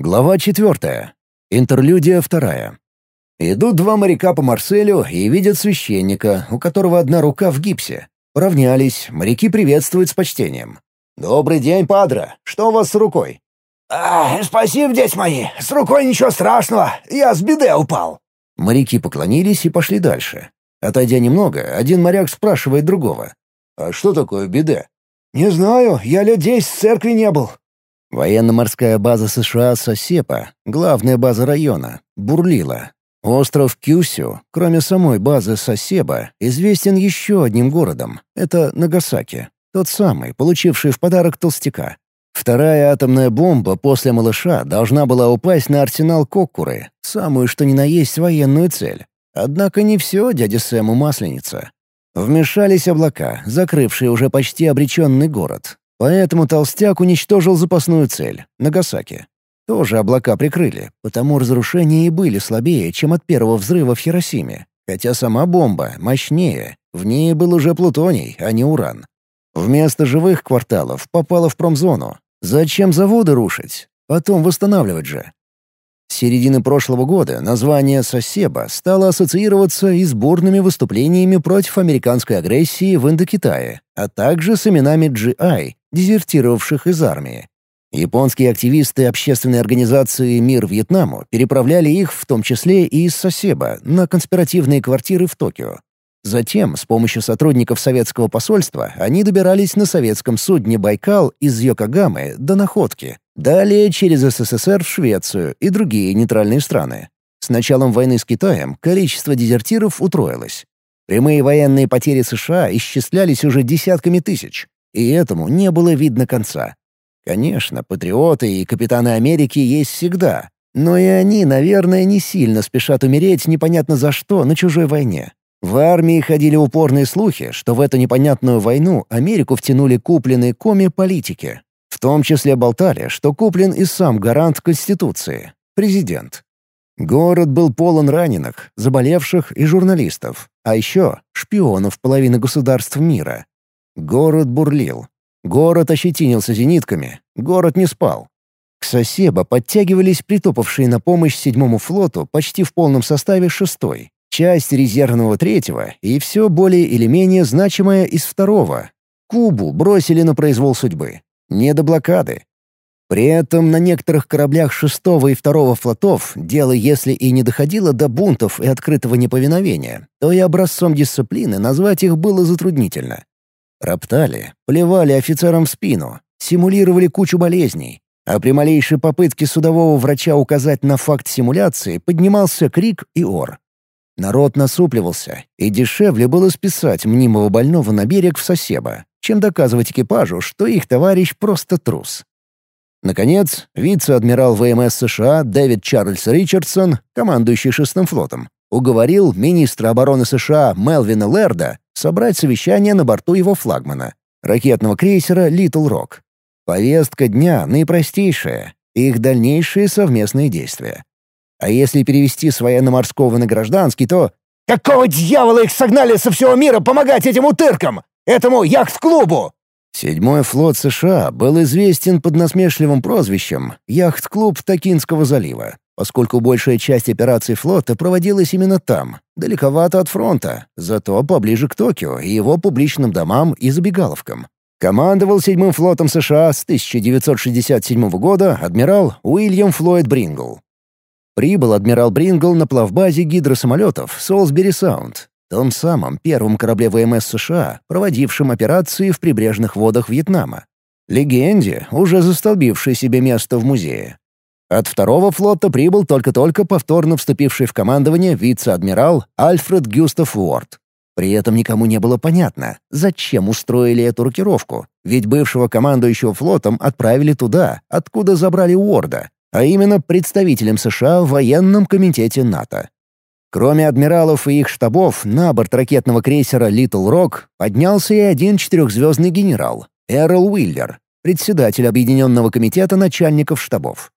Глава четвертая. Интерлюдия вторая. Идут два моряка по Марселю и видят священника, у которого одна рука в гипсе. Поравнялись, моряки приветствуют с почтением. «Добрый день, падре. Что у вас с рукой?» «А, спасибо, дети мои. С рукой ничего страшного. Я с беды упал». Моряки поклонились и пошли дальше. Отойдя немного, один моряк спрашивает другого. «А что такое беда?» «Не знаю. Я лет десять в церкви не был. Военно-морская база США Сосепа, главная база района, бурлила. Остров Кюсю, кроме самой базы Сосеба, известен еще одним городом. Это Нагасаки. Тот самый, получивший в подарок толстяка. Вторая атомная бомба после «Малыша» должна была упасть на арсенал Коккуры, самую что ни на есть военную цель. Однако не все дядя Сэму масленица. Вмешались облака, закрывшие уже почти обреченный город, Поэтому толстяк уничтожил запасную цель — Нагасаки. Тоже облака прикрыли, потому разрушения и были слабее, чем от первого взрыва в Хиросиме. Хотя сама бомба мощнее, в ней был уже плутоний, а не уран. Вместо живых кварталов попала в промзону. Зачем заводы рушить? Потом восстанавливать же. С середины прошлого года название «Сосеба» стало ассоциироваться и с бурными выступлениями против американской агрессии в Индокитае, а также с именами GI, дезертировавших из армии. Японские активисты общественной организации «Мир Вьетнаму» переправляли их, в том числе и из Сосеба, на конспиративные квартиры в Токио. Затем, с помощью сотрудников советского посольства, они добирались на советском судне «Байкал» из Йокогамы до Находки, Далее через СССР в Швецию и другие нейтральные страны. С началом войны с Китаем количество дезертиров утроилось. Прямые военные потери США исчислялись уже десятками тысяч, и этому не было видно конца. Конечно, патриоты и капитаны Америки есть всегда, но и они, наверное, не сильно спешат умереть непонятно за что на чужой войне. В армии ходили упорные слухи, что в эту непонятную войну Америку втянули купленные коми политики, в том числе болтали, что куплен и сам гарант Конституции — президент. Город был полон раненых, заболевших и журналистов, а еще шпионов половины государств мира. Город бурлил. Город ощетинился зенитками, город не спал. К Сосебо подтягивались притопавшие на помощь седьмому флоту почти в полном составе шестой, часть резервного третьего и все более или менее значимое из второго. Кубу бросили на произвол судьбы не до блокады. При этом на некоторых кораблях шестого и второго флотов дело, если и не доходило до бунтов и открытого неповиновения, то и образцом дисциплины назвать их было затруднительно. Роптали, плевали офицерам в спину, симулировали кучу болезней, а при малейшей попытке судового врача указать на факт симуляции поднимался крик и ор. Народ насупливался, и дешевле было списать мнимого больного на берег в Сосеба, чем доказывать экипажу, что их товарищ просто трус. Наконец, вице-адмирал ВМС США Дэвид Чарльз Ричардсон, командующий шестым флотом, уговорил министра обороны США Мелвина Лерда собрать совещание на борту его флагмана, ракетного крейсера «Литл Рок». Повестка дня наипростейшая — их дальнейшие совместные действия. А если перевести с военно-морского на гражданский, то... «Какого дьявола их согнали со всего мира помогать этим утыркам? Этому яхт-клубу!» Седьмой флот США был известен под насмешливым прозвищем «Яхт-клуб Токинского залива», поскольку большая часть операций флота проводилась именно там, далековато от фронта, зато поближе к Токио и его публичным домам и забегаловкам. Командовал седьмым флотом США с 1967 года адмирал Уильям Флойд Брингл. Прибыл адмирал Брингл на плавбазе гидросамолетов Солсбери-Саунд, том самом первом корабле ВМС США, проводившем операции в прибрежных водах Вьетнама. Легенде, уже застолбившей себе место в музее. От второго флота прибыл только-только повторно вступивший в командование вице-адмирал Альфред Гюстав Уорд. При этом никому не было понятно, зачем устроили эту рокировку, ведь бывшего командующего флотом отправили туда, откуда забрали Уорда, а именно представителем США в военном комитете НАТО. Кроме адмиралов и их штабов, на борт ракетного крейсера «Литл Рок» поднялся и один четырехзвездный генерал — Эрл Уиллер, председатель Объединенного комитета начальников штабов.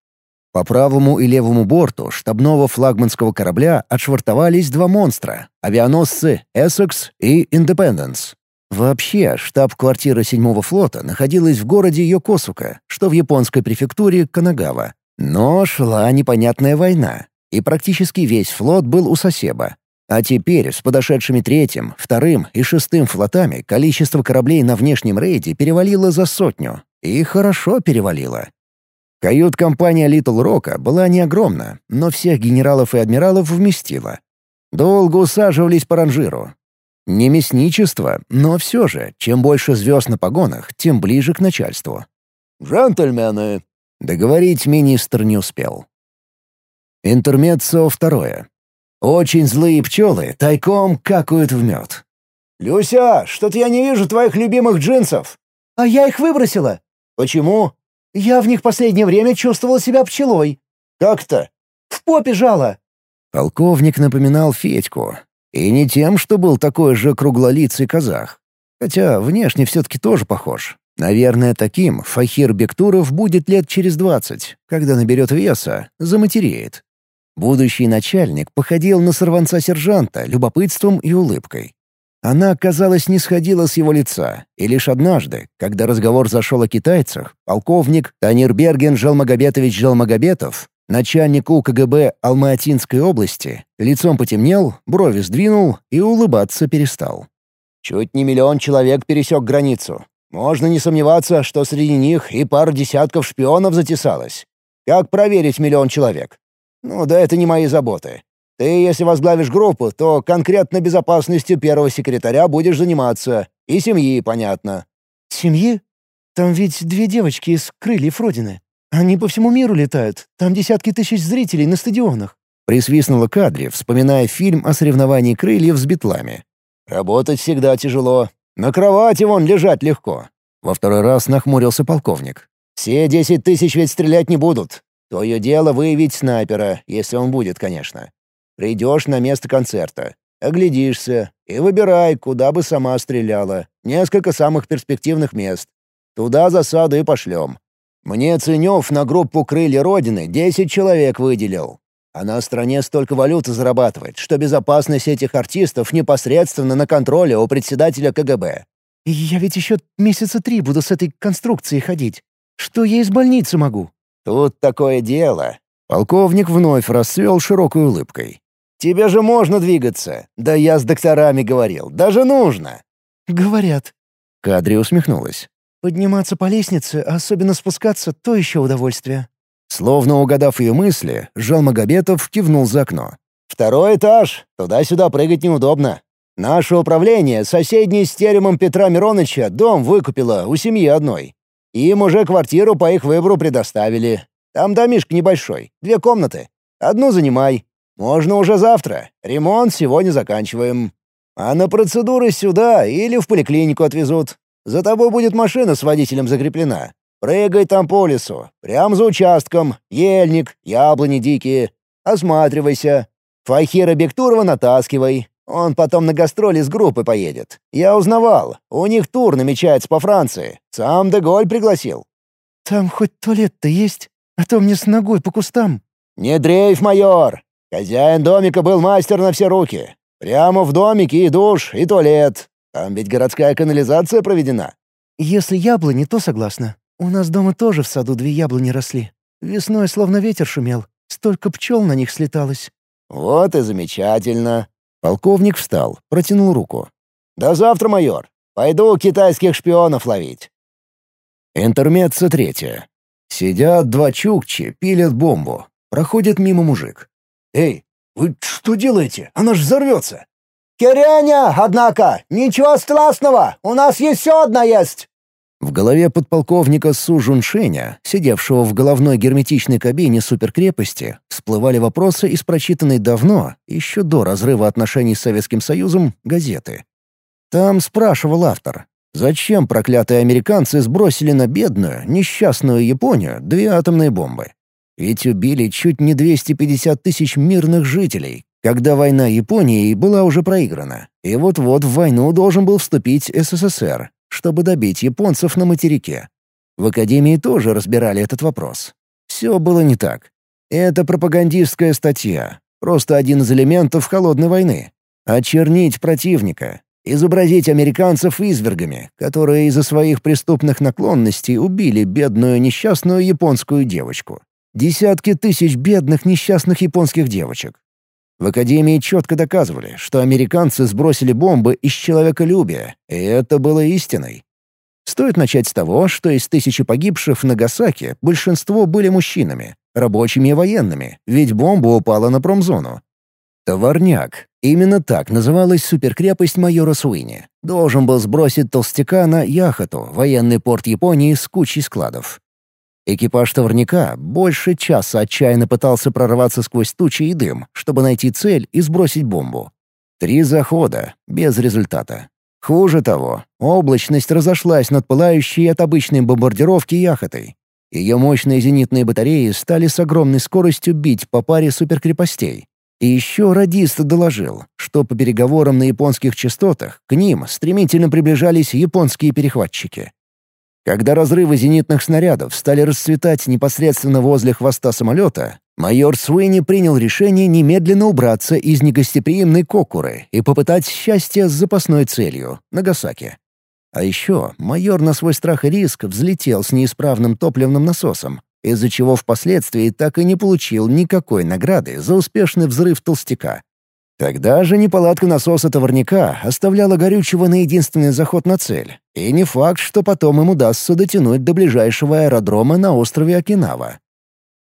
По правому и левому борту штабного флагманского корабля отшвартовались два монстра — авианосцы «Эссекс» и «Индепенденс». Вообще, штаб-квартира седьмого флота находилась в городе Йокосука, что в японской префектуре Канагава, Но шла непонятная война, и практически весь флот был у Сосеба. А теперь с подошедшими третьим, вторым и шестым флотами количество кораблей на внешнем рейде перевалило за сотню. И хорошо перевалило. Кают-компания Литл Рока была не огромна, но всех генералов и адмиралов вместила. Долго усаживались по ранжиру. Не мясничество, но все же, чем больше звезд на погонах, тем ближе к начальству. «Джентльмены!» Договорить министр не успел. Интермеццо второе. Очень злые пчелы тайком какают в мед. «Люся, что-то я не вижу твоих любимых джинсов!» «А я их выбросила!» «Почему?» «Я в них последнее время чувствовала себя пчелой». «Как-то?» «В попе жала». Полковник напоминал Федьку. И не тем, что был такой же круглолицый казах. Хотя внешне все-таки тоже похож. Наверное, таким Фахир Бектуров будет лет через двадцать, когда наберет веса, заматереет. Будущий начальник походил на сорванца-сержанта любопытством и улыбкой. Она, казалось, не сходила с его лица, и лишь однажды, когда разговор зашел о китайцах, полковник Танирберген Жалмагобетович Жалмагобетов, начальник УКГБ Алма-Атинской области, лицом потемнел, брови сдвинул и улыбаться перестал. «Чуть не миллион человек пересек границу. Можно не сомневаться, что среди них и пара десятков шпионов затесалось. Как проверить миллион человек? Ну да это не мои заботы. Ты, если возглавишь группу, то конкретно безопасностью первого секретаря будешь заниматься. И семьи, понятно». «Семьи? Там ведь две девочки из крыльев Родины. Они по всему миру летают. Там десятки тысяч зрителей на стадионах». Присвистнула Кадри, вспоминая фильм о соревновании крыльев с битлами. «Работать всегда тяжело. На кровати вон лежать легко». Во второй раз нахмурился полковник. «Все десять тысяч ведь стрелять не будут. Твое дело выявить снайпера, если он будет, конечно. Придешь на место концерта, оглядишься и выбирай, куда бы сама стреляла. Несколько самых перспективных мест. Туда засаду и пошлем. Мне Ценев на группу «Крылья Родины» десять человек выделил. А на стране столько валюты зарабатывает, что безопасность этих артистов непосредственно на контроле у председателя КГБ. «Я ведь еще месяца три буду с этой конструкцией ходить. Что я из больницы могу?» «Тут такое дело». Полковник вновь расцвел широкой улыбкой. «Тебе же можно двигаться. Да я с докторами говорил. Даже нужно». «Говорят». Кадри усмехнулась. «Подниматься по лестнице, особенно спускаться, то еще удовольствие». Словно угадав ее мысли, Жалмагобетов кивнул за окно. «Второй этаж. Туда-сюда прыгать неудобно. Наше управление, соседний с теремом Петра Мироныча, дом выкупило у семьи одной. Им уже квартиру по их выбору предоставили. Там домишко небольшой, две комнаты. Одну занимай. Можно уже завтра. Ремонт сегодня заканчиваем. А на процедуры сюда или в поликлинику отвезут. За тобой будет машина с водителем закреплена. Прыгай там по лесу, прямо за участком, ельник, яблони дикие. Осматривайся. Фахира Бектурова натаскивай. Он потом на гастроли с группы поедет. Я узнавал. У них тур намечается по Франции. Сам Деголь пригласил». «Там хоть туалет-то есть? А то мне с ногой по кустам». «Не дрейф, майор. Хозяин домика был мастер на все руки. Прямо в домике и душ, и туалет. Там ведь городская канализация проведена». «Если яблони, то согласна. У нас дома тоже в саду две яблони росли. Весной словно ветер шумел. Столько пчел на них слеталось». «Вот и замечательно. Полковник встал, протянул руку. «До завтра, майор. Пойду китайских шпионов ловить». Интермеца третья. Сидят два чукчи, пилят бомбу. Проходит мимо мужик. «Эй, вы что делаете? Она ж взорвется!» «Киряня, однако! Ничего страшного! У нас еще одна есть!» В голове подполковника Су Жуншеня, сидевшего в головной герметичной кабине суперкрепости, всплывали вопросы из прочитанной давно, еще до разрыва отношений с Советским Союзом, газеты. Там спрашивал автор, зачем проклятые американцы сбросили на бедную, несчастную Японию две атомные бомбы? Ведь убили чуть не 250 тысяч мирных жителей, когда война Японии была уже проиграна, и вот-вот в войну должен был вступить СССР, чтобы добить японцев на материке. В Академии тоже разбирали этот вопрос. Все было не так. Это пропагандистская статья, просто один из элементов холодной войны. Очернить противника, изобразить американцев извергами, которые из-за своих преступных наклонностей убили бедную несчастную японскую девочку. Десятки тысяч бедных несчастных японских девочек. В Академии четко доказывали, что американцы сбросили бомбы из человеколюбия, и это было истиной. Стоит начать с того, что из тысячи погибших в Нагасаки большинство были мужчинами, рабочими и военными, ведь бомба упала на промзону. Товарняк. Именно так называлась суперкрепость майора Суини. Должен был сбросить толстяка на Яхату, военный порт Японии с кучей складов. Экипаж товарняка больше часа отчаянно пытался прорваться сквозь тучи и дым, чтобы найти цель и сбросить бомбу. Три захода, без результата. Хуже того, облачность разошлась над пылающей от обычной бомбардировки яхотой. Ее мощные зенитные батареи стали с огромной скоростью бить по паре суперкрепостей. И еще радист доложил, что по переговорам на японских частотах к ним стремительно приближались японские перехватчики. Когда разрывы зенитных снарядов стали расцветать непосредственно возле хвоста самолета, майор Суэни принял решение немедленно убраться из негостеприимной Кокуры и попытать счастье с запасной целью — Нагасаки. А еще майор на свой страх и риск взлетел с неисправным топливным насосом, из-за чего впоследствии так и не получил никакой награды за успешный взрыв толстяка. Тогда же неполадка насоса товарняка оставляла горючего на единственный заход на цель, и не факт, что потом им удастся дотянуть до ближайшего аэродрома на острове Окинава.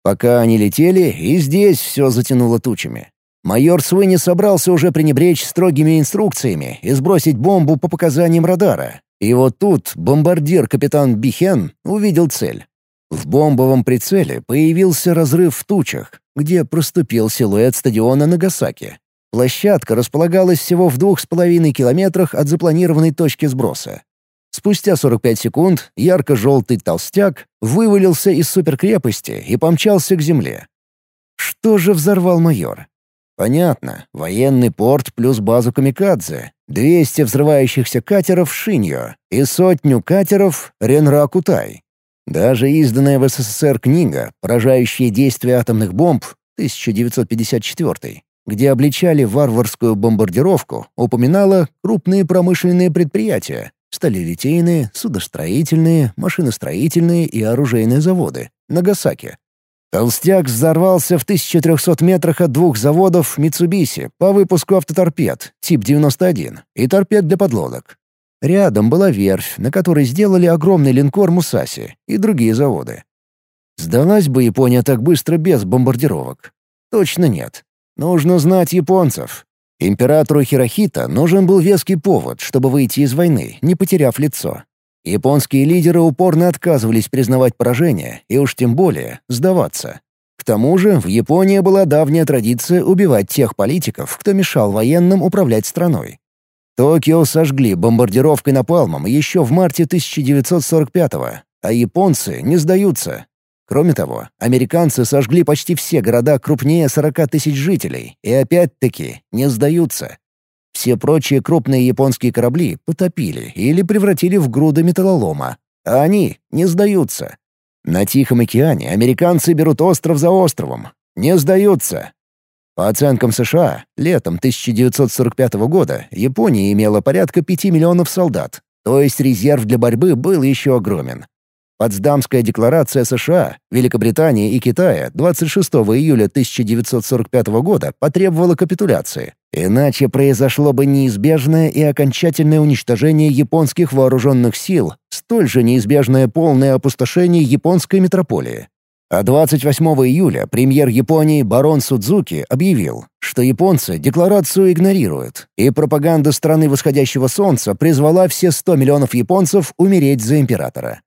Пока они летели, и здесь все затянуло тучами. Майор Суэни собрался уже пренебречь строгими инструкциями и сбросить бомбу по показаниям радара. И вот тут бомбардир-капитан Бихен увидел цель. В бомбовом прицеле появился разрыв в тучах, где проступил силуэт стадиона Нагасаки. Площадка располагалась всего в двух с половиной километрах от запланированной точки сброса. Спустя 45 секунд ярко-желтый толстяк вывалился из суперкрепости и помчался к земле. Что же взорвал майор? Понятно, военный порт плюс базу Камикадзе, 200 взрывающихся катеров Шиньо и сотню катеров Ренра-Кутай. Даже изданная в СССР книга «Поражающие действия атомных бомб» 1954 где обличали варварскую бомбардировку, упоминала крупные промышленные предприятия — сталелитейные, судостроительные, машиностроительные и оружейные заводы — Нагасаки. Толстяк взорвался в 1300 метрах от двух заводов Mitsubishi по выпуску автоторпед тип 91 и торпед для подлодок. Рядом была верфь, на которой сделали огромный линкор «Мусаси» и другие заводы. Сдалась бы Япония так быстро без бомбардировок? Точно нет. Нужно знать японцев. Императору Хирохита нужен был веский повод, чтобы выйти из войны, не потеряв лицо. Японские лидеры упорно отказывались признавать поражение и уж тем более сдаваться. К тому же в Японии была давняя традиция убивать тех политиков, кто мешал военным управлять страной. Токио сожгли бомбардировкой напалмом еще в марте 1945-го, а японцы не сдаются Кроме того, американцы сожгли почти все города крупнее 40 тысяч жителей и опять-таки не сдаются. Все прочие крупные японские корабли потопили или превратили в груды металлолома, а они не сдаются. На Тихом океане американцы берут остров за островом. Не сдаются. По оценкам США, летом 1945 года Япония имела порядка 5 миллионов солдат, то есть резерв для борьбы был еще огромен. Потсдамская декларация США, Великобритании и Китая 26 июля 1945 года потребовала капитуляции. Иначе произошло бы неизбежное и окончательное уничтожение японских вооруженных сил, столь же неизбежное полное опустошение японской метрополии. А 28 июля премьер Японии барон Судзуки объявил, что японцы декларацию игнорируют, и пропаганда страны восходящего солнца призвала все 100 миллионов японцев умереть за императора.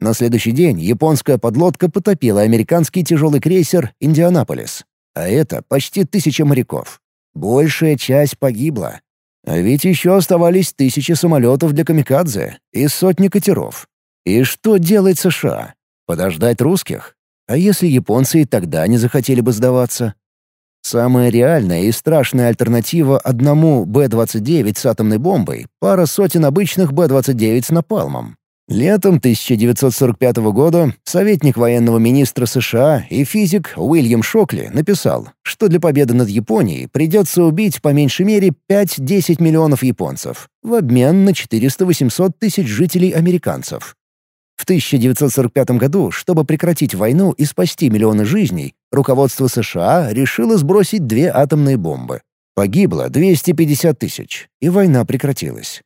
На следующий день японская подлодка потопила американский тяжелый крейсер «Индианаполис». А это почти тысяча моряков. Большая часть погибла. А ведь еще оставались тысячи самолетов для камикадзе и сотни катеров. И что делает США? Подождать русских? А если японцы и тогда не захотели бы сдаваться? Самая реальная и страшная альтернатива одному Б-29 с атомной бомбой — пара сотен обычных Б-29 с напалмом. Летом 1945 года советник военного министра США и физик Уильям Шокли написал, что для победы над Японией придется убить по меньшей мере 5-10 миллионов японцев в обмен на 400-800 тысяч жителей американцев. В 1945 году, чтобы прекратить войну и спасти миллионы жизней, руководство США решило сбросить две атомные бомбы. Погибло 250 тысяч, и война прекратилась.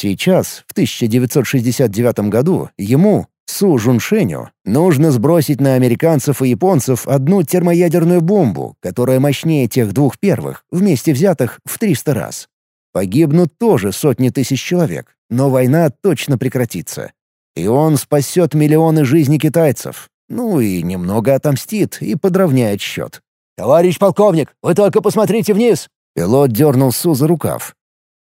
Сейчас, в 1969 году, ему, Су Жуншеню, нужно сбросить на американцев и японцев одну термоядерную бомбу, которая мощнее тех двух первых, вместе взятых в 300 раз. Погибнут тоже сотни тысяч человек, но война точно прекратится. И он спасет миллионы жизней китайцев. Ну и немного отомстит и подровняет счет. «Товарищ полковник, вы только посмотрите вниз!» Пилот дернул Су за рукав.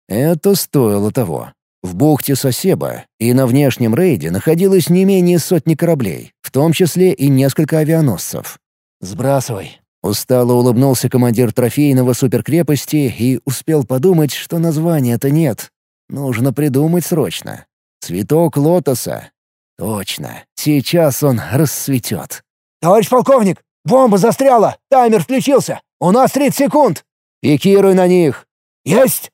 Это стоило того. В бухте Сосеба и на внешнем рейде находилось не менее сотни кораблей, в том числе и несколько авианосцев. «Сбрасывай». Устало улыбнулся командир трофейного суперкрепости и успел подумать, что названия-то нет. Нужно придумать срочно. Цветок лотоса. Точно, сейчас он расцветет. «Товарищ полковник, бомба застряла! Таймер включился! У нас 30 секунд!» «Пикируй на них!» «Есть!»